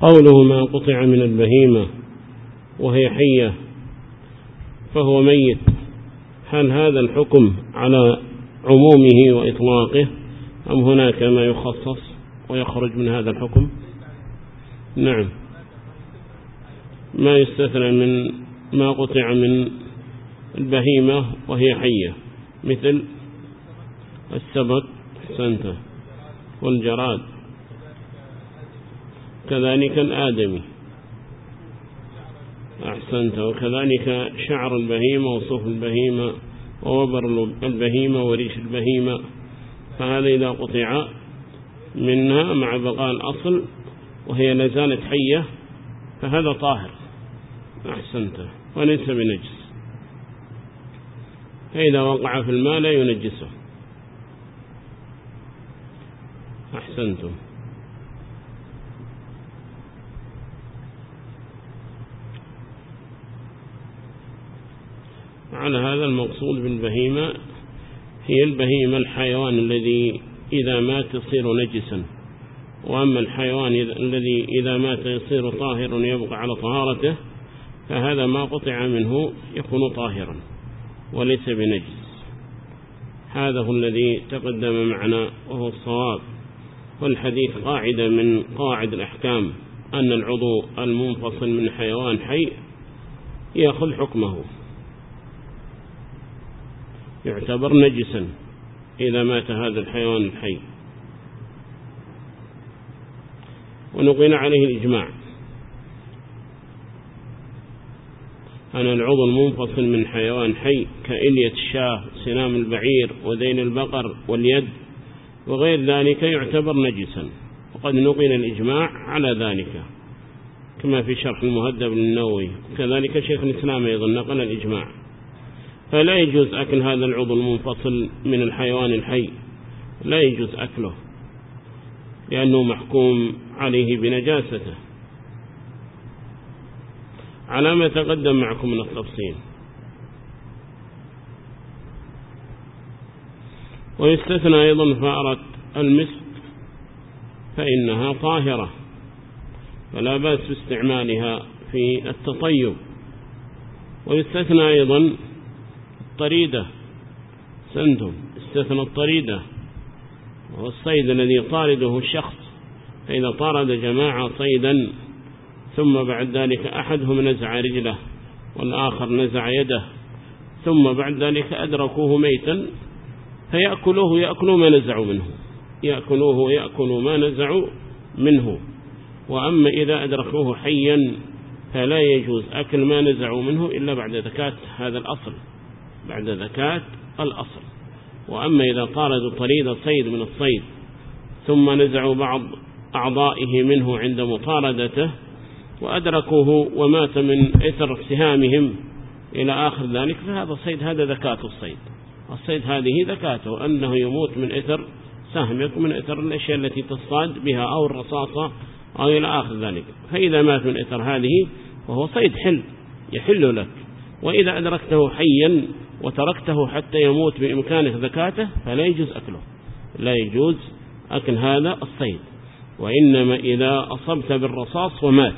قوله ما قطع من البهيمة وهي حية فهو ميت هل هذا الحكم على عمومه وإطلاقه أم هناك ما يخصص ويخرج من هذا الحكم؟ نعم. ما يستثنى من ما قطع من البهيمة وهي حية مثل السبت والجراد. كذلك الآدمي أحسنت. وكذلك شعر البهيمة وصف البهيمة ووبر البهيمة وريش البهيمة. فهذا إذا قطع منها مع بقاء الأصل وهي لازالت حية فهذا طاهر. أحسنت. وليس بنجس. فإذا وقع في الماء لا ينجسه. أحسنتم على هذا المقصود بالبهيمة هي البهيمة الحيوان الذي إذا مات يصير نجسا. وأما الحيوان الذي إذا مات يصير طاهر يبقى على طهارته فهذا ما قطع منه يكون طاهرا وليس بنجس. هذا هو الذي تقدم معنا وهو الصواب. والحديث قاعدة من قاعد الأحكام أن العضو المنفصل من حيوان حي يأخذ حكمه. يعتبر نجسا إذا مات هذا الحيوان الحي ونقل عليه الإجماع. أن العضو المنفصل من حيوان حي كإلية الشاه سنام البعير وذين البقر واليد وغير ذلك يعتبر نجسا وقد نقل الإجماع على ذلك كما في شرح المهذب للنووي. وكذلك شيخ الإسلام أيضا نقل الإجماع. فلا يجوز أكل هذا العضو المنفصل من الحيوان الحي. لا يجوز أكله لأنه محكوم عليه بنجاسته. على ما تقدم معكم من التفصيل. ويستثنى أيضا فأرة المسك فإنها طاهرة. فلا بأس باستعمالها في التطيب. ويستثنى أيضا الطريدة. سنتم استثنى الطريدة. والصيد الذي طارده الشخص. فإذا طارد جماعة صيدا. ثم بعد ذلك أحدهم نزع رجله والآخر نزع يده. ثم بعد ذلك أدركوه ميتا. فيأكلوه يأكلوا ما نزعوا منه. يأكلوه يأكلوا ما نزعوا منه. وأما إذا أدركوه حيا فلا يجوز أكل ما نزعوا منه إلا بعد ذكات هذا الأصل. بعد ذكاة الأصل. وأما إذا طاردوا طريد الصيد من الصيد ثم نزعوا بعض أعضائه منه عند مطاردته وأدركوه ومات من إثر سهامهم إلى آخر ذلك فهذا الصيد هذا ذكاة الصيد. الصيد هذه ذكاته أنه يموت من إثر سهمك من إثر الأشياء التي تصاد بها أو الرصاصة أو إلى آخر ذلك. فإذا مات من إثر هذه وهو صيد حل يحل لك. وإذا أدركته حيا وتركته حتى يموت بإمكانه ذكاته فلا يجوز أكله. لا يجوز أكل هذا الصيد. وإنما إذا أصبت بالرصاص ومات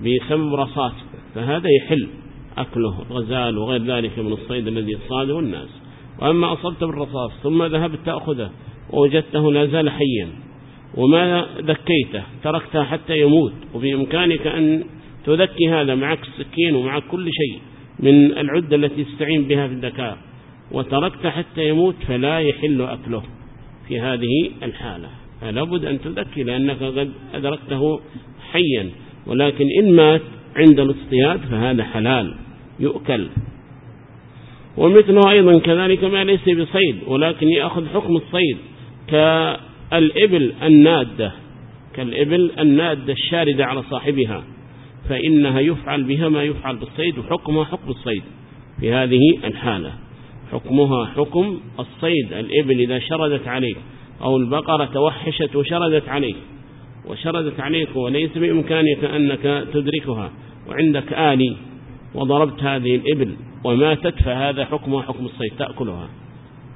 بسبب رصاص فهذا يحل أكله. غزال وغير ذلك من الصيد الذي يصاده الناس. وأما أصبت بالرصاص ثم ذهبت تأخذه ووجدته لا زال حيا. وما ذكيته تركته حتى يموت وبإمكانك أن تذكي هذا معك السكين ومعك كل شيء. من العدة التي استعين بها في الذكاء. وتركت حتى يموت فلا يحل أكله. في هذه الحالة. فلابد أن تذكي لأنك قد أدركته حيا. ولكن إن مات عند الاصطياد فهذا حلال. يؤكل. ومثله أيضا كذلك ما ليس بصيد. ولكن يأخذ حكم الصيد. كالإبل النادة. كالإبل النادة الشاردة على صاحبها. فإنها يفعل بها ما يفعل بالصيد وحكمها حكم الصيد. في هذه الحالة. حكمها حكم الصيد. الإبل إذا شردت عليك أو البقرة توحشت وشردت عليك. وشردت عليك وليس بإمكانك أنك تدركها. وعندك آلي وضربت هذه الإبل وماتت فهذا حكمها حكم الصيد. تأكلها.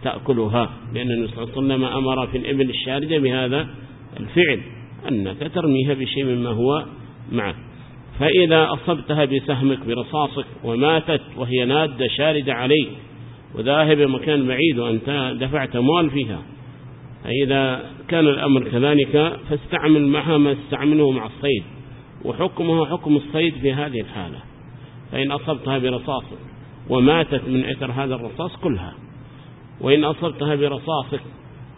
تأكلها. لأن النبي صلى الله عليه وسلم أمر في الإبل الشارجة بهذا الفعل. أنك ترميها بشيء مما هو معك فإذا أصبتها بسهمك برصاصك وماتت وهي نادة شاردة عليك وذاهبة مكان بعيد وأنت دفعت مال فيها فإذا كان الأمر كذلك فاستعمل معها ما استعمله مع الصيد وحكمها حكم الصيد في هذه الحالة فإن أصبتها برصاصك وماتت من أثر هذا الرصاص كلها وإن أصبتها برصاصك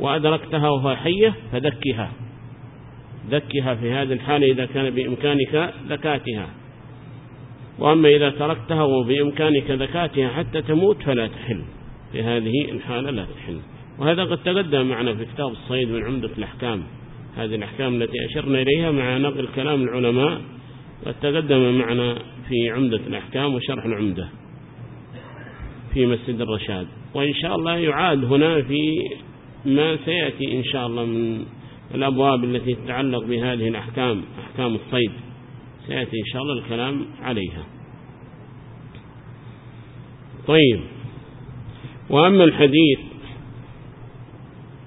وأدركتها وهي حية فذكها ذكها في هذه الحالة إذا كان بإمكانك ذكاتها وأما إذا تركتها وبإمكانك ذكاتها حتى تموت فلا تحل. في هذه الحالة لا تحل. وهذا قد تقدم معنا في كتاب الصيد من عمدة الأحكام. هذه الأحكام التي أشرنا إليها مع نقل كلام العلماء. وتقدم معنا في عمدة الأحكام وشرح العمدة في مسجد الرشاد. وإن شاء الله يعاد هنا في ما سيأتي إن شاء الله من الأبواب التي تتعلق بهذه الأحكام أحكام الصيد. سيأتي إن شاء الله الكلام عليها. طيب. وأما الحديث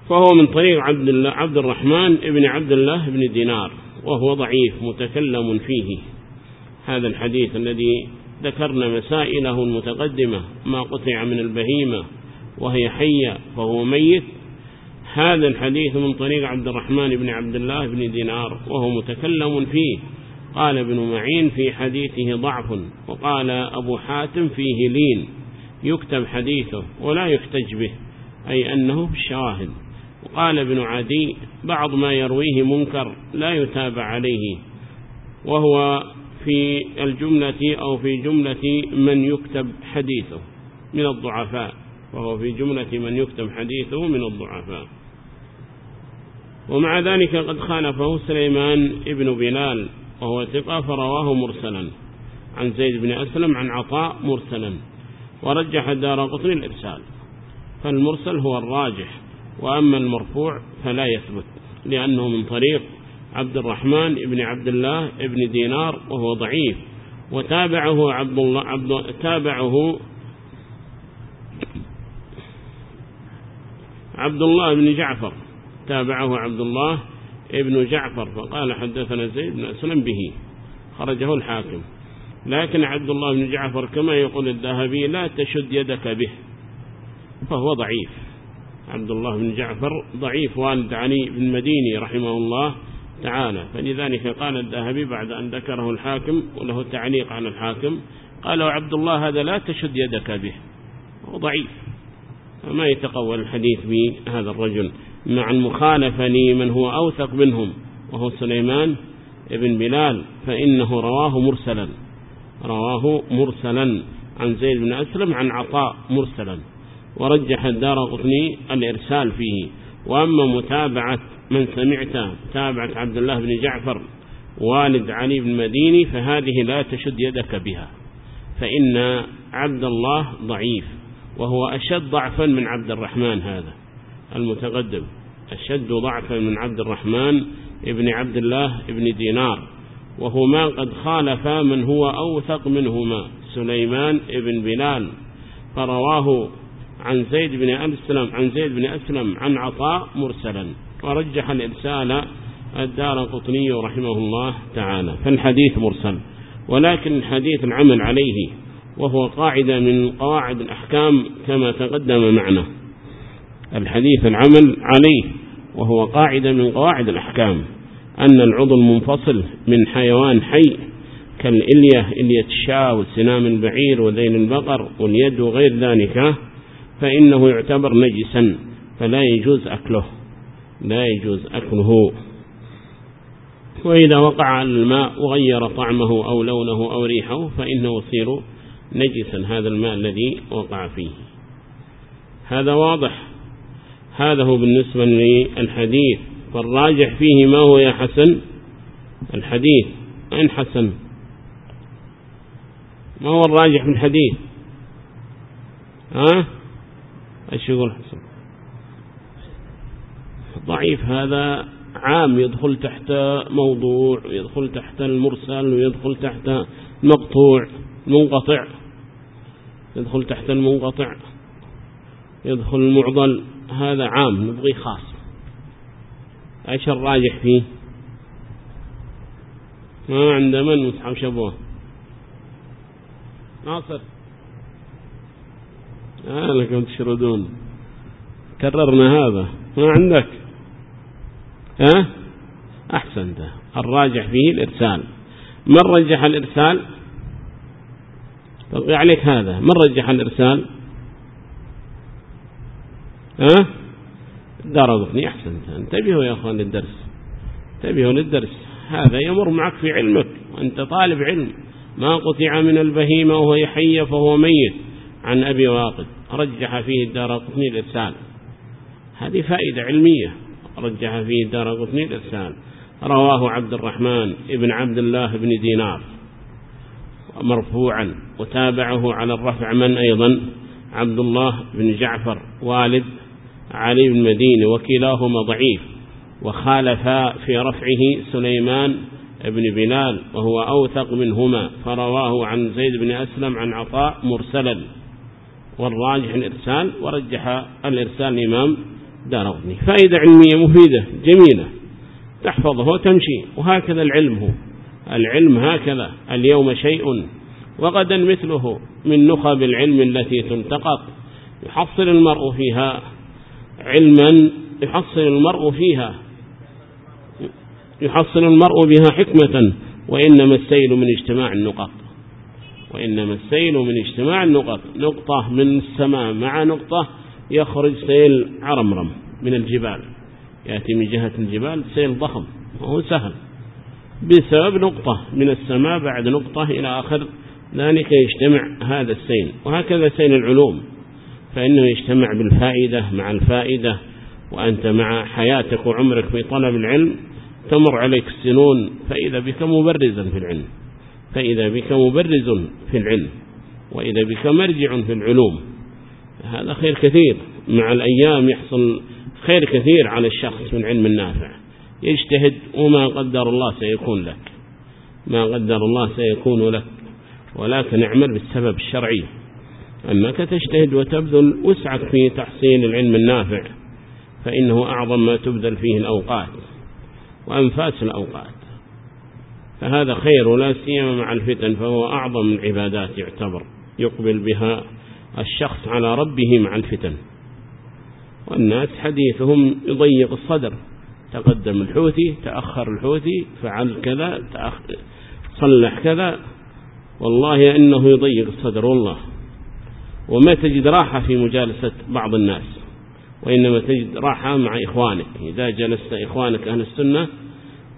فهو من طريق عبد, الله عبد الرحمن ابن عبد الله بن دينار وهو ضعيف متكلم فيه. هذا الحديث الذي ذكرنا مسائله المتقدمة ما قطع من البهيمة وهي حية فهو ميت هذا الحديث من طريق عبد الرحمن بن عبد الله بن دينار وهو متكلم فيه. قال ابن معين في حديثه ضعف وقال أبو حاتم فيه لين. يكتب حديثه ولا يحتج به أي أنه شاهد وقال ابن عدي بعض ما يرويه منكر لا يتابع عليه وهو في الجملة أو في جملة من يكتب حديثه من الضعفاء وهو في جملة من يكتب حديثه من الضعفاء. ومع ذلك قد خالفه سليمان ابن بلال وهو ثقة فرواه مرسلا. عن زيد بن أسلم عن عطاء مرسلا. ورجح دار قطن الإرسال. فالمرسل هو الراجح وأما المرفوع فلا يثبت لأنه من طريق عبد الرحمن ابن عبد الله ابن دينار وهو ضعيف. وتابعه عبد الله عبد تابعه عبد الله بن جعفر. تابعه عبد الله ابن جعفر فقال حدثنا زيد بن أسلم به خرجه الحاكم. لكن عبد الله بن جعفر كما يقول الذهبي لا تشد يدك به فهو ضعيف. عبد الله بن جعفر ضعيف والد علي بن مديني رحمه الله تعالى. فلذلك قال الذهبي بعد أن ذكره الحاكم وله تعليق على الحاكم قال عبد الله هذا لا تشد يدك به. هو ضعيف. فما يتقوى الحديث بهذا الرجل. مع المخالفني من هو أوثق منهم وهو سليمان ابن بلال فإنه رواه مرسلا رواه مرسلا عن زيد بن أسلم عن عطاء مرسلا ورجح الدار قطني الإرسال فيه. وأما متابعة من سمعت متابعة عبد الله بن جعفر والد علي بن مديني فهذه لا تشد يدك بها فإن عبد الله ضعيف وهو أشد ضعفا من عبد الرحمن هذا المتقدم. أشد ضعفا من عبد الرحمن ابن عبد الله ابن دينار وهما قد خالفا من هو أوثق منهما سليمان ابن بلال. فرواه عن زيد بن أسلم عن زيد بن أسلم عن عطاء مرسلا. ورجح الإرسال الدار القطني رحمه الله تعالى. فالحديث مرسل ولكن الحديث العمل عليه وهو قاعدة من قواعد الأحكام كما تقدم معنا. الحديث العمل عليه وهو قاعدة من قواعد الأحكام. أن العضو المنفصل من حيوان حي كالإلية إلية الشاء والسنام البعير وذيل البقر واليد وغير ذلك فإنه يعتبر نجسا فلا يجوز أكله لا يجوز أكله. وإذا وقع على الماء وغير طعمه أو لونه أو ريحه فإنه يصير نجسا هذا الماء الذي وقع فيه. هذا واضح. هذا هو بالنسبة للحديث. فالراجح فيه ما هو يا حسن؟ الحديث. أين حسن؟ ما هو الراجح من الحديث؟ ها؟ إيش يقول حسن؟ ضعيف هذا. عام يدخل تحت موضوع ويدخل تحت المرسل ويدخل تحت مقطوع منقطع. يدخل تحت المنقطع. يدخل المعضل. هذا عام نبغي خاص. إيش الراجح فيه؟ ما عند من مصحف ابوه ناصر. آه لكم تشردون. كررنا هذا. ما عندك؟ ها؟ احسن أحسنت. الراجح فيه الإرسال. من رجح الإرسال؟ تلقي عليك هذا. من رجح الإرسال؟ درجني إيه، أحسن انتبهوا يا أخوان للدرس انتبهوا للدرس هذا يمر معك في علمك. وأنت طالب علم. ما قطع من البهيمة وهو يحيى فهو ميت. عن أبي واقد. رجح فيه الدار قطني الإرسال. هذه فائدة علمية. رجح فيه الدار قطني الإرسال. رواه عبد الرحمن ابن عبد الله بن دينار. مرفوعا. وتابعه على الرفع من أيضا. عبد الله بن جعفر. والد علي بن مدين وكلاهما ضعيف وخالف في رفعه سليمان بن بلال وهو أوثق منهما فرواه عن زيد بن أسلم عن عطاء مرسلا والراجح الإرسال ورجح الإرسال الإمام دارغني فائدة علمية مفيدة جميلة تحفظه وتمشي وهكذا العلم هو. العلم هكذا اليوم شيء وغدا مثله من نخب العلم التي تنتقط. يحصل المرء فيها علما يحصل المرء فيها. يحصل المرء بها حكمة وإنما السيل من اجتماع النقط. وإنما السيل من اجتماع النقط. نقطة من السماء مع نقطة يخرج سيل عرمرم من الجبال. يأتي من جهة الجبال سيل ضخم وهو سهل. بسبب نقطة من السماء بعد نقطة إلى آخر ذلك يجتمع هذا السيل. وهكذا سيل العلوم. فإنه يجتمع بالفائدة مع الفائدة وأنت مع حياتك وعمرك في طلب العلم تمر عليك السنون فإذا بك مبرزا في العلم فإذا بك مبرز في العلم وإذا بك مرجع في العلوم. هذا خير كثير. مع الأيام يحصل خير كثير على الشخص من علم النافع. يجتهد وما قدر الله سيكون لك. ما قدر الله سيكون لك. ولكن اعمل بالسبب الشرعي. أنك تجتهد وتبذل وسعك في تحصيل العلم النافع فإنه أعظم ما تبذل فيه الأوقات وأنفاس الأوقات. فهذا خير لا سيما مع الفتن فهو أعظم العبادات يعتبر يقبل بها الشخص على ربه مع الفتن. والناس حديثهم يضيق الصدر تقدم الحوثي تأخر الحوثي فعل كذا صلح كذا. والله إنه يضيق الصدر والله. وما تجد راحة في مجالسة بعض الناس وإنما تجد راحة مع إخوانك. إذا جلست إخوانك أهل السنة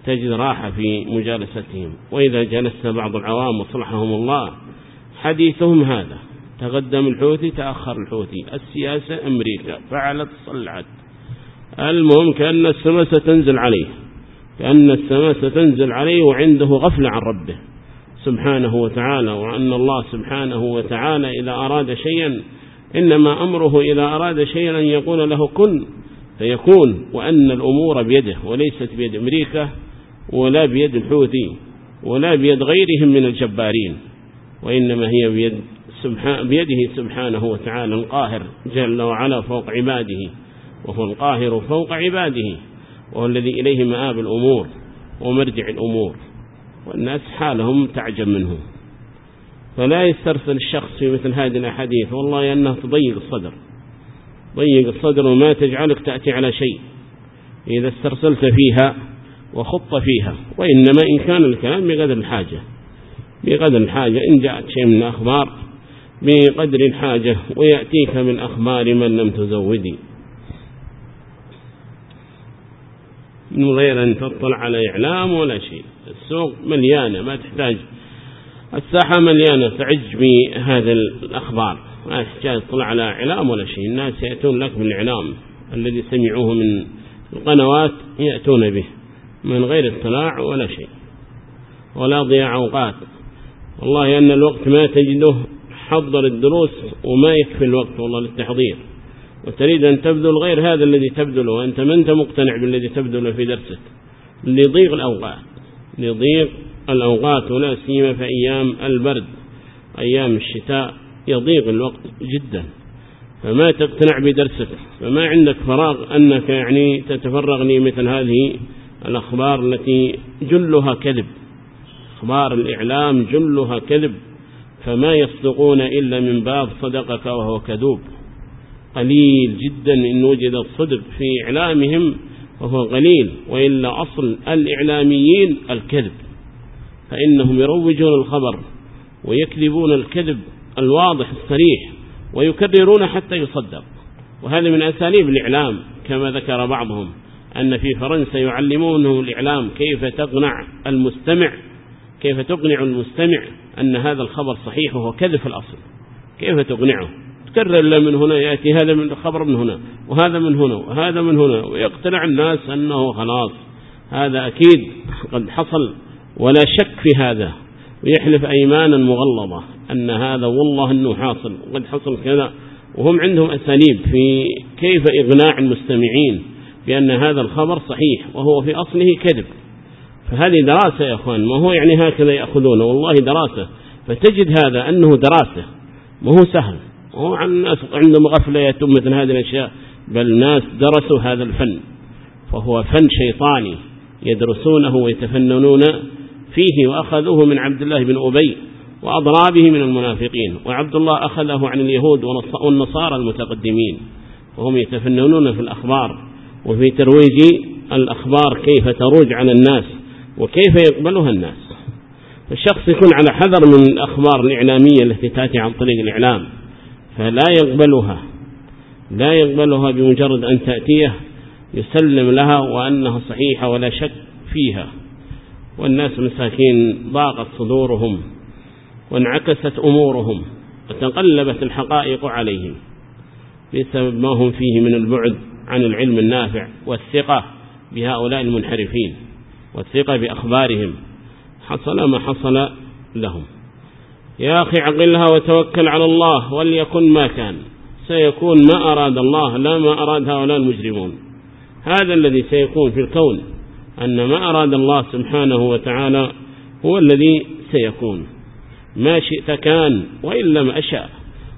تجد راحة في مجالستهم. وإذا جلست بعض العوام وصلحهم الله حديثهم هذا. تقدم الحوثي تأخر الحوثي. السياسة أمريكا فعلت صلعت المهم كأن السماء ستنزل عليه. كأن السماء ستنزل عليه وعنده غفلة عن ربه. سبحانه وتعالى وأن الله سبحانه وتعالى إذا أراد شيئا إنما أمره إذا أراد شيئا أن يقول له كن فيكون وأن الأمور بيده وليست بيد أمريكا ولا بيد الحوثي ولا بيد غيرهم من الجبارين وإنما هي بيد سبحان بيده سبحانه وتعالى القاهر جل وعلا فوق عباده وهو القاهر فوق عباده وهو الذي إليه مآب الأمور ومرجع الأمور. والناس حالهم تعجب منهم فلا يسترسل الشخص في مثل هذه الأحاديث. والله أنها تضيق الصدر. ضيق الصدر وما تجعلك تأتي على شيء. إذا استرسلت فيها وخط فيها. وإنما إن كان الكلام بقدر الحاجة. بقدر الحاجة. إن جاءت شيء من الأخبار بقدر الحاجة. ويأتيك من أخبار من لم تزودي. من غير أن تطلع على إعلام ولا شيء السوق مليانة ما تحتاج. الساحة مليانة تعج بهذا الأخبار. ما تحتاج تطلع على إعلام ولا شيء الناس يأتون لك بالإعلام. الذي سمعوه من القنوات يأتون به. من غير اطلاع ولا شيء. ولا ضياع أوقات. والله أن الوقت ما تجده حضر الدروس وما يكفي الوقت والله للتحضير. وتريد أن تبذل غير هذا الذي تبذله وأنت ما أنت مقتنع بالذي تبذله في درسك. لضيق الأوقات. لضيق الأوقات ولا سيما في أيام البرد أيام الشتاء يضيق الوقت جدا. فما تقتنع بدرسك فما عندك فراغ أنك يعني تتفرغ لي مثل هذه الأخبار التي جلها كذب. أخبار الإعلام جلها كذب فما يصدقون إلا من باب صدقك وهو كذوب. قليل جدا إن وجد الصدق في إعلامهم وهو قليل وإلا أصل الإعلاميين الكذب فإنهم يروجون الخبر ويكذبون الكذب الواضح الصريح ويكررون حتى يصدق. وهذا من أساليب الإعلام كما ذكر بعضهم أن في فرنسا يعلمونه الإعلام كيف تقنع المستمع كيف تقنع المستمع أن هذا الخبر صحيح وهو كذب الأصل كيف تقنعه؟ يكرر له من هنا يأتي هذا من خبر من هنا وهذا من هنا وهذا من هنا ويقتنع الناس أنه خلاص. هذا أكيد قد حصل ولا شك في هذا ويحلف أيمانا مغلظة أن هذا والله أنه حاصل وقد حصل كذا. وهم عندهم أساليب في كيف إغناع المستمعين بأن هذا الخبر صحيح وهو في أصله كذب. فهذه دراسة يا أخوان ما هو يعني هكذا يأخذونه؟ والله دراسة. فتجد هذا أنه دراسة ما هو سهل. هو عن الناس عندهم غفلة يتم مثل هذه الأشياء بل ناس درسوا هذا الفن فهو فن شيطاني يدرسونه ويتفننون فيه وأخذوه من عبد الله بن أبي وأضرابه من المنافقين وعبد الله أخذه عن اليهود والنصارى المتقدمين وهم يتفننون في الأخبار وفي ترويج الأخبار كيف تروج على الناس وكيف يقبلها الناس. فالشخص يكون على حذر من الأخبار الإعلامية التي تأتي عن طريق الإعلام. فلا يقبلها. لا يقبلها بمجرد أن تأتيه يسلم لها وأنها صحيحة ولا شك فيها. والناس مساكين ضاقت صدورهم وانعكست أمورهم وتقلبت الحقائق عليهم بسبب ما هم فيه من البعد عن العلم النافع والثقة بهؤلاء المنحرفين والثقة بأخبارهم. حصل ما حصل لهم. يا أخي عقلها وتوكل على الله وليكن ما كان. سيكون ما أراد الله لا ما أراد هؤلاء المجرمون. هذا الذي سيكون في الكون أن ما أراد الله سبحانه وتعالى هو الذي سيكون. ما شئت كان وإن لم أشاء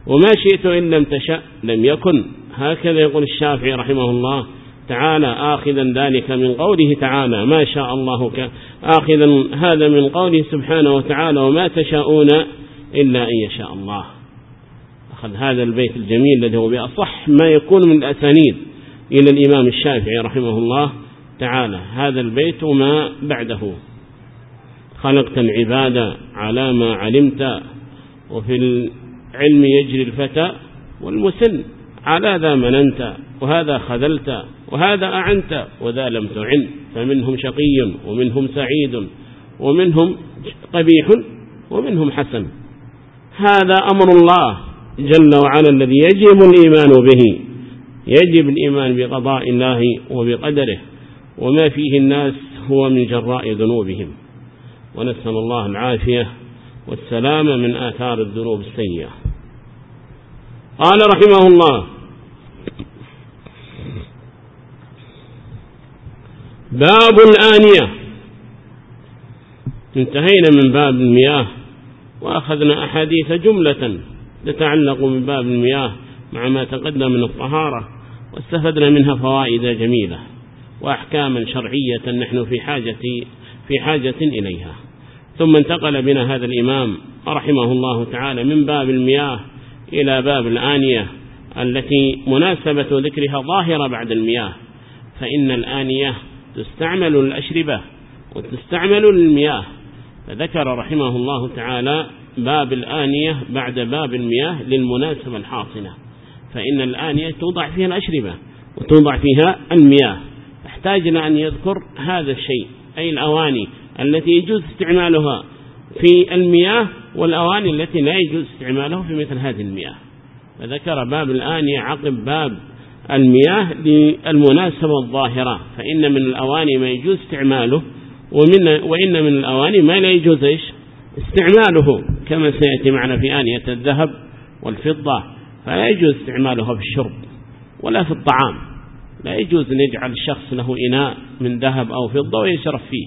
وما شئت إن لم تشاء لم يكن. هكذا يقول الشافعي رحمه الله تعالى آخذا ذلك من قوله تعالى ما شاء الله آخذا هذا من قوله سبحانه وتعالى وما تشاءون إلا أن يشاء الله. أخذ هذا البيت الجميل الذي هو بأصح ما يكون من الأسانيد إلى الإمام الشافعي رحمه الله تعالى. هذا البيت وما بعده. خلقت العبادة على ما علمت وفي العلم يجري الفتى والمسن. على ذا مننت وهذا خذلت وهذا أعنت وذا لم تعن. فمنهم شقي ومنهم سعيد ومنهم قبيح ومنهم حسن. هذا أمر الله جل وعلا الذي يجب الإيمان به. يجب الإيمان بقضاء الله وبقدره. وما فيه الناس هو من جراء ذنوبهم. ونسأل الله العافية والسلامة من آثار الذنوب السيئة. قال رحمه الله باب الآنية. انتهينا من باب المياه. وأخذنا أحاديث جملة تتعلق من باب المياه مع ما تقدم من الطهارة واستفدنا منها فوائد جميلة وأحكاما شرعية نحن في حاجة, في حاجة إليها. ثم انتقل بنا هذا الإمام رحمه الله تعالى من باب المياه إلى باب الآنية التي مناسبة ذكرها ظاهرة بعد المياه. فإن الآنية تستعمل الأشربة وتستعمل المياه. ذكر رحمه الله تعالى باب الآنية بعد باب المياه للمناسبة الحاصلة. فإن الآنية توضع فيها الأشربة وتوضع فيها المياه. احتاجنا أن يذكر هذا الشيء أي الأواني التي يجوز استعمالها في المياه والأواني التي لا يجوز استعمالها في مثل هذه المياه. فذكر باب الآنية عقب باب المياه للمناسبة الظاهرة. فإن من الأواني ما يجوز استعماله ومن وإن من الأواني ما لا يجوز إيش؟ استعماله كما سيأتي معنا في آنية الذهب والفضة فلا يجوز استعمالها في الشرب ولا في الطعام. لا يجوز أن يجعل الشخص له إناء من ذهب أو فضة ويشرب فيه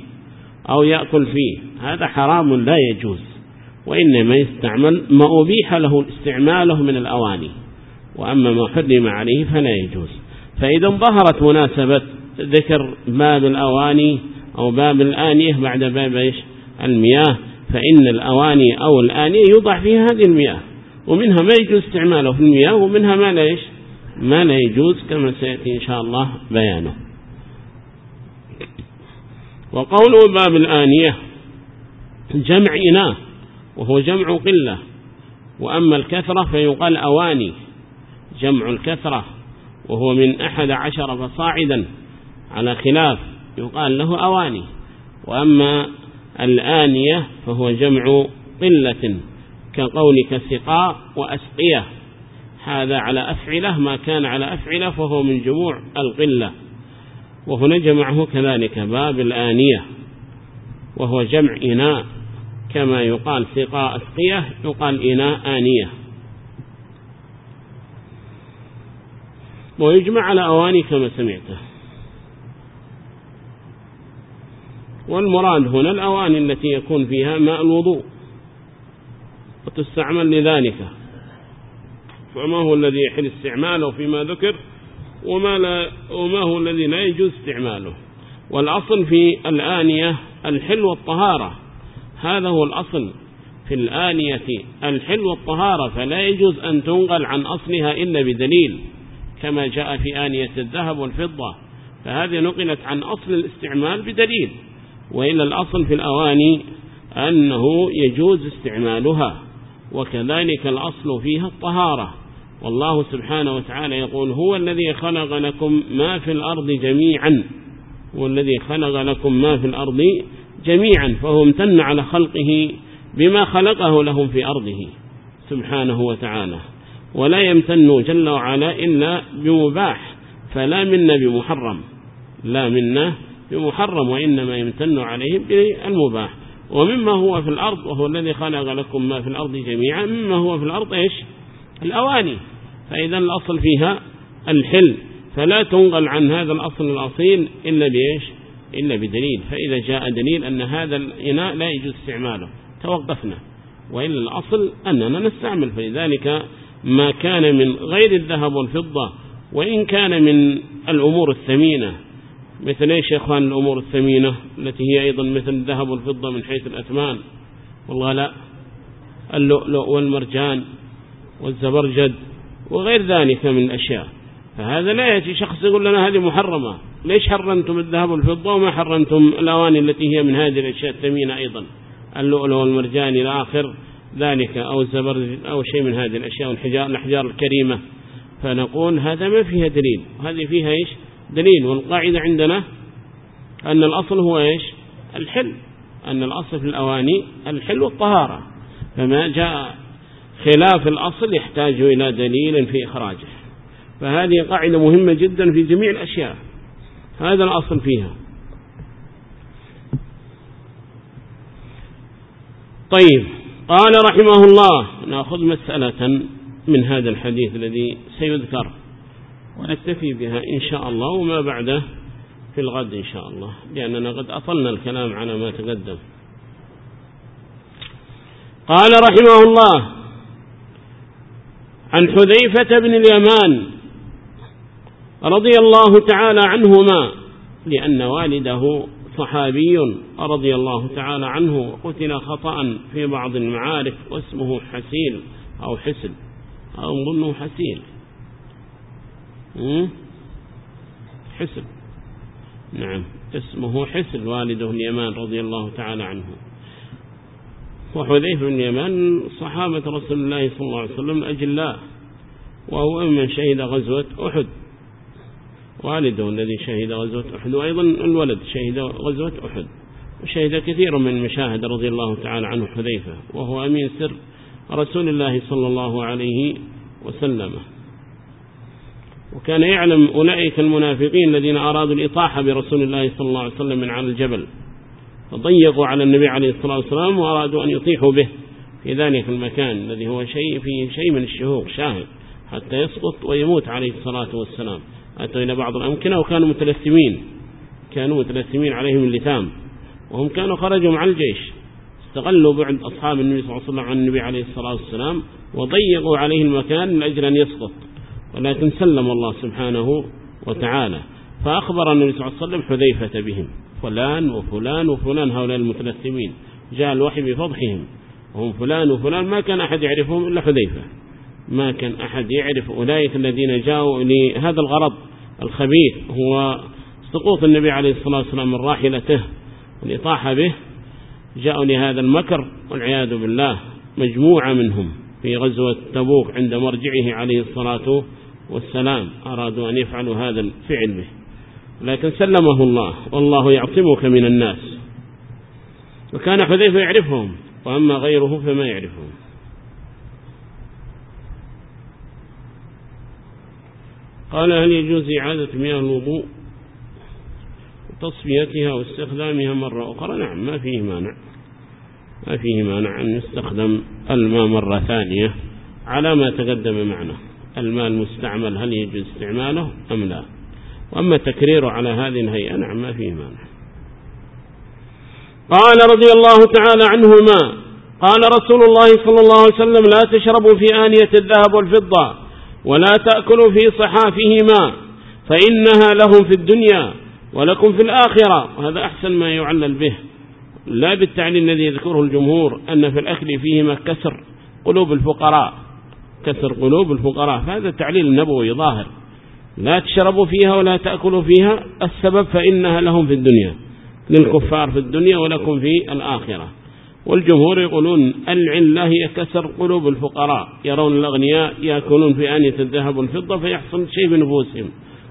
أو يأكل فيه. هذا حرام لا يجوز. وإنما يستعمل ما أبيح له استعماله من الأواني. وأما ما حرم عليه فلا يجوز. فإذا ظهرت مناسبة ذكر مال الأواني أو باب الآنية بعد باب إيش؟ المياه. فإن الأواني أو الآنية يوضع فيها هذه المياه. ومنها ما يجوز استعماله في المياه ومنها ما لا إيش؟ ما لا يجوز كما سيأتي إن شاء الله بيانه. وقوله باب الآنية جمع إناء وهو جمع قلة. وأما الكثرة فيقال أواني جمع الكثرة وهو من أحد عشر فصاعدا على خلاف. يقال له أواني. وأما الآنية فهو جمع قلة كقولك سقاء وأسقية. هذا على أفعلة ما كان على أفعلة فهو من جموع القلة. وهنا جمعه كذلك باب الآنية. وهو جمع إناء كما يقال سقاء أسقية يقال إناء آنية. ويجمع على أواني كما سمعته. والمراد هنا الأواني التي يكون فيها ماء الوضوء. وتستعمل لذلك. فما هو الذي يحل استعماله فيما ذكر؟ وما, لا وما هو الذي لا يجوز استعماله؟ والأصل في الآنية الحل والطهارة. هذا هو الأصل في الآنية الحل والطهارة فلا يجوز أن تنقل عن أصلها إلا بدليل كما جاء في آنية الذهب والفضة. فهذه نقلت عن أصل الاستعمال بدليل. وإلا الأصل في الأواني أنه يجوز استعمالها وكذلك الأصل فيها الطهارة. والله سبحانه وتعالى يقول هو الذي خلق لكم ما في الأرض جميعا هو الذي خلق لكم ما في الأرض جميعا فهو امتن على خلقه بما خلقه لهم في أرضه سبحانه وتعالى. ولا يمتن جل وعلا إلا بمباح فلا منا بمحرم لا منا بمحرم وإنما يمتن عليهم بالمباح. ومما هو في الأرض وهو الذي خلق لكم ما في الأرض جميعا مما هو في الأرض إيش؟ الأواني. فإذا الأصل فيها الحل. فلا تنقل عن هذا الأصل الأصيل إلا بإيش؟ إلا بدليل. فإذا جاء دليل أن هذا الإناء لا يجوز استعماله. توقفنا. وإلا الأصل أننا نستعمل. فلذلك ما كان من غير الذهب والفضة وإن كان من الأمور الثمينة مثل إيش يا اخوان الأمور الثمينة التي هي أيضا مثل الذهب والفضة من حيث الاثمان والله لا. اللؤلؤ والمرجان والزبرجد وغير ذلك من الأشياء. فهذا لا يأتي شخص يقول لنا هذه محرمة. ليش حرمتم الذهب والفضة وما حرمتم الأواني التي هي من هذه الأشياء الثمينة أيضا؟ اللؤلؤ والمرجان إلى آخر ذلك أو الزبرجد أو شيء من هذه الأشياء والحجار الأحجار الكريمة. فنقول هذا ما فيها دليل. هذه فيها إيش؟ دليل والقاعدة عندنا أن الأصل هو إيش؟ الحل. أن الأصل في الأواني الحل والطهارة. فما جاء خلاف الأصل يحتاج إلى دليل في إخراجه. فهذه قاعدة مهمة جدا في جميع الأشياء. هذا الأصل فيها. طيب قال رحمه الله نأخذ مسألة من هذا الحديث الذي سيذكر. ونكتفي بها إن شاء الله وما بعده في الغد إن شاء الله. لأننا قد أطلنا الكلام على ما تقدم. قال رحمه الله عن حذيفة بن اليمان رضي الله تعالى عنهما لأن والده صحابي رضي الله تعالى عنه قتل خطأ في بعض المعارف واسمه حسين أو حسن أو منه حسين. حسن. نعم. اسمه حسن والده اليمان رضي الله تعالى عنه وحذيفة بن اليمان صحابة رسول الله صلى الله عليه وسلم أجلاء. وهو من شهد غزوة أحد. والده الذي شهد غزوة أحد وأيضا الولد شهد غزوة أحد. وشهد كثير من مشاهد رضي الله تعالى عنه حذيفة وهو أمين سر رسول الله صلى الله عليه وسلم. وكان يعلم أولئك المنافقين الذين أرادوا الإطاحة برسول الله صلى الله عليه وسلم من على الجبل. فضيقوا على النبي عليه الصلاة والسلام وأرادوا أن يطيحوا به في ذلك المكان الذي هو شيء فيه شيء من الشهوق شاهد حتى يسقط ويموت عليه الصلاة والسلام. أتوا إلى بعض الأمكنة وكانوا متلثمين كانوا متلثمين عليهم اللثام وهم كانوا خرجوا مع الجيش. استغلوا بعد أصحاب النبي صلى الله عليه وسلم عن النبي عليه الصلاة والسلام وضيقوا عليه المكان من أجل أن يسقط. ولكن سلم الله سبحانه وتعالى فأخبر أن النبي صلى الله عليه وسلم حذيفة بهم فلان وفلان وفلان هؤلاء المتلثمين جاء الوحي بفضحهم هم فلان وفلان ما كان أحد يعرفهم إلا حذيفة ما كان أحد يعرف أولئك الذين جاءوا لهذا الغرض الخبيث هو سقوط النبي عليه الصلاة والسلام من راحلته والإطاحة به جاءوا لهذا المكر والعياذ بالله مجموعة منهم في غزوة تبوك عند مرجعه عليه الصلاة والسلام والسلام. أرادوا أن يفعلوا هذا الفعل به. لكن سلمه الله. والله يعصمك من الناس. وكان حذيفة يعرفهم. وأما غيره فما يعرفهم. قال هل يجوز إعادة مياه الوضوء؟ تصفيتها واستخدامها مرة أخرى؟ نعم ما فيه مانع. ما فيه مانع أن يستخدم الماء مرة ثانية على ما تقدم معنا. المال مستعمل هل يجوز استعماله أم لا؟ وأما تكريره على هذه الهيئة نعم ما فيه مانع. قال رضي الله تعالى عنهما قال رسول الله صلى الله عليه وسلم لا تشربوا في آنية الذهب والفضة ولا تأكلوا في صحافهما فإنها لهم في الدنيا ولكم في الآخرة. وهذا أحسن ما يعلل به. لا بالتعليل الذي يذكره الجمهور أن في الأكل فيهما كسر قلوب الفقراء. تكثر قلوب الفقراء. هذا تعليل نبوي ظاهر. لا تشربوا فيها ولا تأكلوا فيها. السبب فإنها لهم في الدنيا. للكفار في الدنيا ولكم في الآخرة. والجمهور يقولون العلة هي كسر قلوب الفقراء. يرون الأغنياء يأكلون في آنية الذهب والفضة فيحصل شيء في نفوسهم.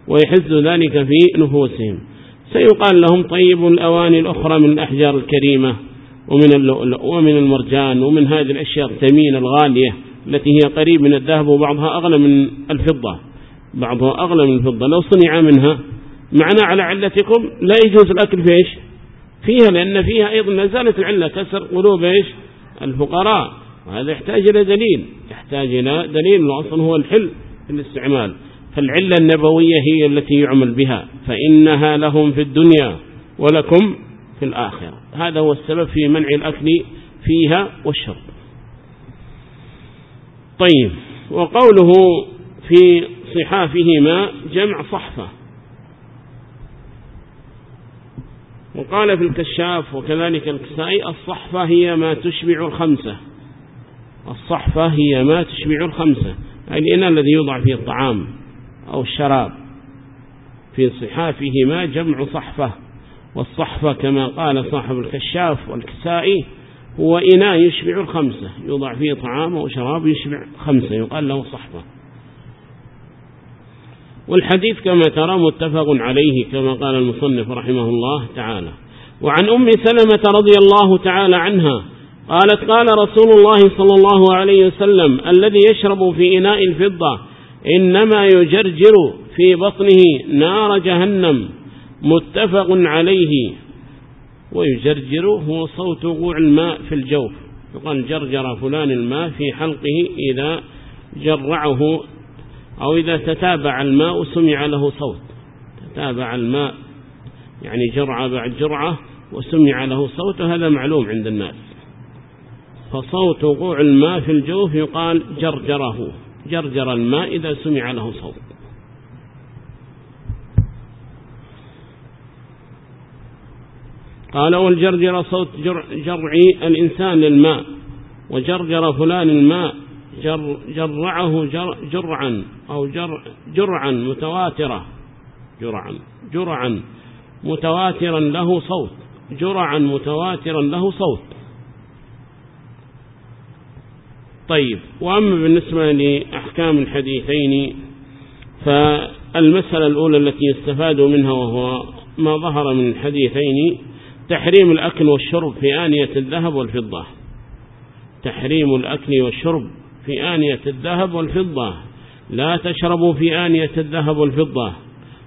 ويحز ذلك في نفوسهم. سيقال لهم طيب الأواني الأخرى من الأحجار الكريمة ومن, ومن المرجان ومن هذه الأشياء الثمينة الغالية. التي هي قريب من الذهب وبعضها أغلى من الفضة. بعضها أغلى من الفضة. لو صنع منها معنا على علتكم لا يجوز الأكل في إيش؟ فيها لأن فيها أيضا ما زالت العلة كسر قلوب إيش؟ الفقراء. وهذا يحتاج إلى دليل. يحتاج إلى دليل وأصلا هو الحل في الاستعمال. فالعلة النبوية هي التي يعمل بها. فإنها لهم في الدنيا ولكم في الآخرة. هذا هو السبب في منع الأكل فيها والشرب. طيب. وقوله في صحافهما جمع صحفة. وقال في الكشاف وكذلك الكسائي الصحفة هي ما تشبع الخمسة. الصحفة هي ما تشبع الخمسة. أي إن الذي يوضع فيه الطعام أو الشراب في صحافهما جمع صحفة. والصحفة كما قال صاحب الكشاف والكسائي هو إناء يشبع الخمسة. يوضع فيه طعام وشراب يشبع خمسة. يقال له صحبة. والحديث كما ترى متفق عليه كما قال المصنف رحمه الله تعالى. وعن أم سلمة رضي الله تعالى عنها قالت قال رسول الله صلى الله عليه وسلم الذي يشرب في إناء الفضة إنما يجرجر في بطنه نار جهنم. متفق عليه. ويجرجره صوت وقوع الماء في الجوف. يقال جرجر فلان الماء في حلقه إذا جرعه أو إذا تتابع الماء سمع له صوت. تتابع الماء يعني جرعة بعد جرعة وسمع له صوت هذا معلوم عند الناس. فصوت وقوع الماء في الجوف يقال جرجره. جرجر الماء إذا سمع له صوت. قال والجرجر صوت جرع جرعي الإنسان للماء وجرجر فلان الماء جر جرعه جر جرعا أو جر جرعا متواترة جرعا جرعا متواترا له صوت جرعا متواترا له صوت طيب وأما بالنسبة لأحكام الحديثين فالمسألة الأولى التي يستفاد منها وهو ما ظهر من الحديثين تحريم الأكل والشرب في آنية الذهب والفضة. تحريم الأكل والشرب في آنية الذهب والفضة. لا تشربوا في آنية الذهب والفضة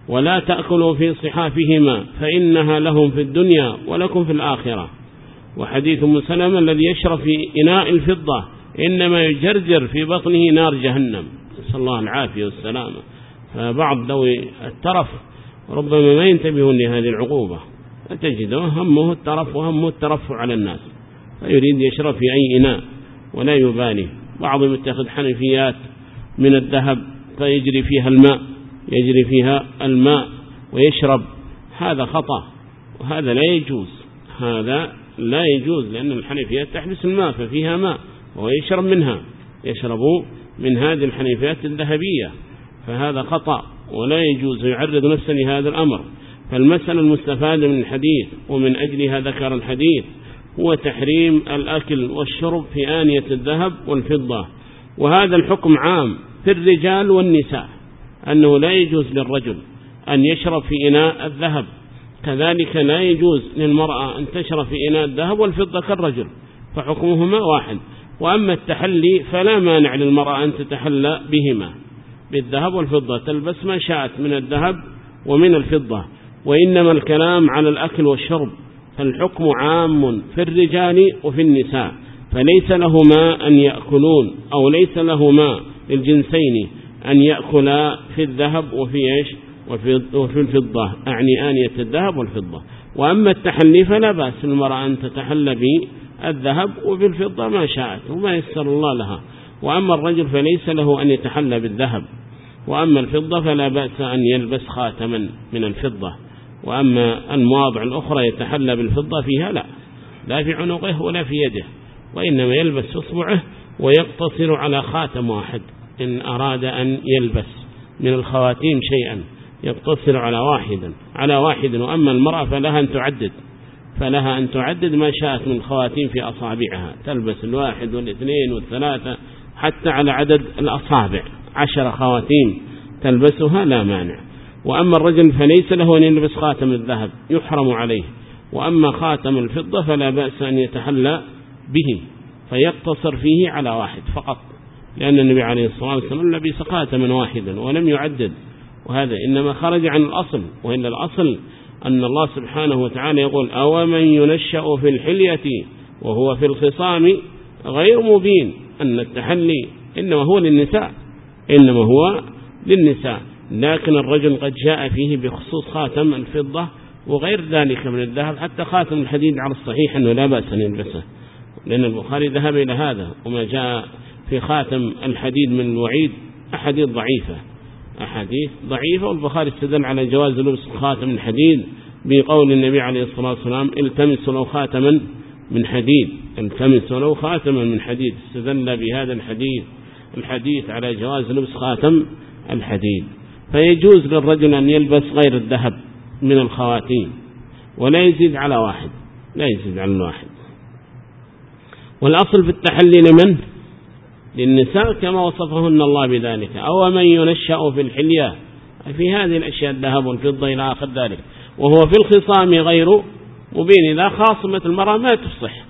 ولا تأكلوا في صحافهما فإنها لهم في الدنيا ولكم في الآخرة. وحديث مسلم الذي يشرب في إناء الفضة إنما يجرجر في بطنه نار جهنم. نسأل الله العافية والسلامة. فبعض ذوي الترف ربما ما ينتبهون لهذه العقوبة. فتجده همه الترف وهمه الترف على الناس. فيريد يشرب في أي إناء ولا يبالي. بعضهم يتخذ حنفيات من الذهب فيجري فيها الماء يجري فيها الماء ويشرب. هذا خطأ وهذا لا يجوز. هذا لا يجوز لأن الحنفيات تحبس الماء ففيها ماء وهو يشرب منها يشرب من هذه الحنفيات الذهبية. فهذا خطأ ولا يجوز. يعرض نفسه لهذا الأمر. فالمسألة المستفادة من الحديث ومن أجلها ذكر الحديث هو تحريم الأكل والشرب في آنية الذهب والفضة. وهذا الحكم عام في الرجال والنساء أنه لا يجوز للرجل أن يشرب في إناء الذهب. كذلك لا يجوز للمرأة أن تشرب في إناء الذهب والفضة كالرجل فحكمهما واحد. وأما التحلي فلا مانع للمرأة أن تتحلى بهما. بالذهب والفضة تلبس ما شاءت من الذهب ومن الفضة. وإنما الكلام على الأكل والشرب فالحكم عام في الرجال وفي النساء فليس لهما أن يأكلون أو ليس لهما للجنسين أن يأكلا في الذهب وفي إيش؟ وفي, وفي الفضة أعني آنية الذهب والفضة. وأما التحلي فلا بأس المرأة أن تتحلى بالذهب وفي الفضة ما شاءت وما يسر الله لها. وأما الرجل فليس له أن يتحلى بالذهب. وأما الفضة فلا بأس أن يلبس خاتما من الفضة. وأما المواضع الأخرى يتحلى بالفضة فيها لا لا في عنقه ولا في يده وإنما يلبس أصبعه ويقتصر على خاتم واحد إن أراد أن يلبس من الخواتيم شيئا يقتصر على واحدا على واحد وأما المرأة فلها أن تعدد فلها أن تعدد ما شاءت من خواتيم في أصابعها تلبس الواحد والاثنين والثلاثة حتى على عدد الأصابع عشر خواتيم تلبسها لا مانع. وأما الرجل فليس له أن يلبس خاتم الذهب يحرم عليه. وأما خاتم الفضة فلا بأس أن يتحلى به فيقتصر فيه على واحد فقط. لأن النبي عليه الصلاة والسلام لبس خاتما واحدا ولم يعدد. وهذا إنما خرج عن الأصل وإلا الأصل أن الله سبحانه وتعالى يقول أو من ينشأ في الحلية وهو في الخصام غير مبين أن التحلي إنما هو للنساء إنما هو للنساء. لكن الرجل قد جاء فيه بخصوص خاتم الفضة وغير ذلك من الذهب حتى خاتم الحديد على الصحيح أنه لا بأس أن يلبسه. لأن البخاري ذهب إلى هذا وما جاء في خاتم الحديد من الوعيد أحاديث ضعيفة. أحاديث ضعيفة والبخاري استدل على جواز لبس خاتم الحديد بقول النبي عليه الصلاة والسلام التمس لو خاتما من حديد. التمس لو خاتما من حديد. استدل بهذا الحديث الحديث على جواز لبس خاتم الحديد. فيجوز للرجل أن يلبس غير الذهب من الخواتيم ولا يزيد على واحد لا يزيد على واحد والأصل في التحلي لمن؟ للنساء كما وصفهن الله بذلك. أو من ينشأ في الحلية. في هذه الأشياء الذهب والفضة إلى آخر ذلك. وهو في الخصام غير مبين. إذا خاصمة المرأة ما تفصح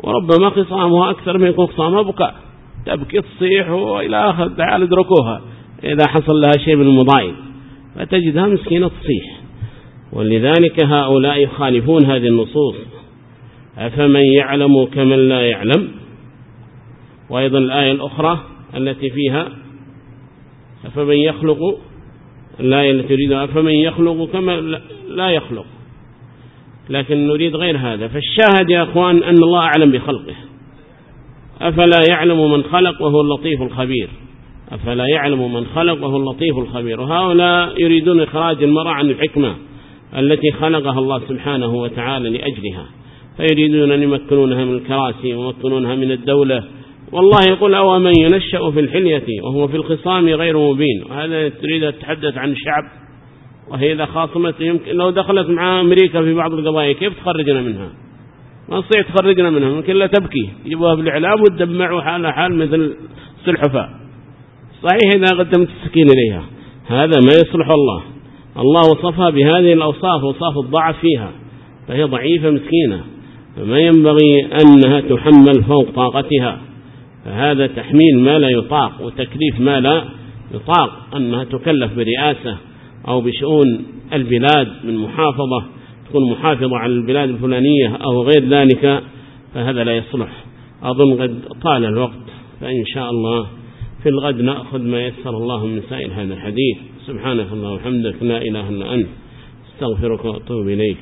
وربما خصامها أكثر من خصامها بكاء تبكي تصيح وإلى آخر تعال ادركوها إذا حصل لها شيء من المضايق فتجدها مسكينة تصيح. ولذلك هؤلاء يخالفون هذه النصوص. أفمن يعلم كمن لا يعلم؟ وأيضا الآية الأخرى التي فيها أفمن يخلق؟ الآية التي تريدها أفمن يخلق كما لا يخلق. لكن نريد غير هذا. فالشاهد يا أخوان أن الله أعلم بخلقه. أفلا يعلم من خلق وهو اللطيف الخبير. أفلا يعلم من خلقه اللطيف الخبير. وهؤلاء يريدون إخراج المرأة عن الحكمة التي خلقها الله سبحانه وتعالى لأجلها. فيريدون أن يمكنونها من الكراسي ويمكنونها من الدولة. والله يقول أو من ينشأ في الحلية وهو في الخصام غير مبين. وهذا تريد أن تتحدث عن شعب وهي إذا خاصمت يمكن لو دخلت مع أمريكا في بعض القضايا كيف تخرجنا منها؟ ما تستطيع تخرجنا منها. ممكن لا تبكي. يجيبوها الإعلام وتدمعوا حالها حال مثل سلحفاء صحيح إذا قدمت السكين إليها. هذا ما يصلح الله. الله وصفها بهذه الأوصاف وصاف الضعف فيها. فهي ضعيفة مسكينة. فما ينبغي أنها تحمل فوق طاقتها. فهذا تحميل ما لا يطاق وتكليف ما لا يطاق. أنها تكلف برئاسة أو بشؤون البلاد من محافظة تكون محافظة على البلاد الفلانية أو غير ذلك فهذا لا يصلح. أظن قد طال الوقت فإن شاء الله في الغد نأخذ ما يسر الله من سائر هذا الحديث. سبحانك الله وحمدك لا إله إلا أنت. استغفرك وأطوب إليك.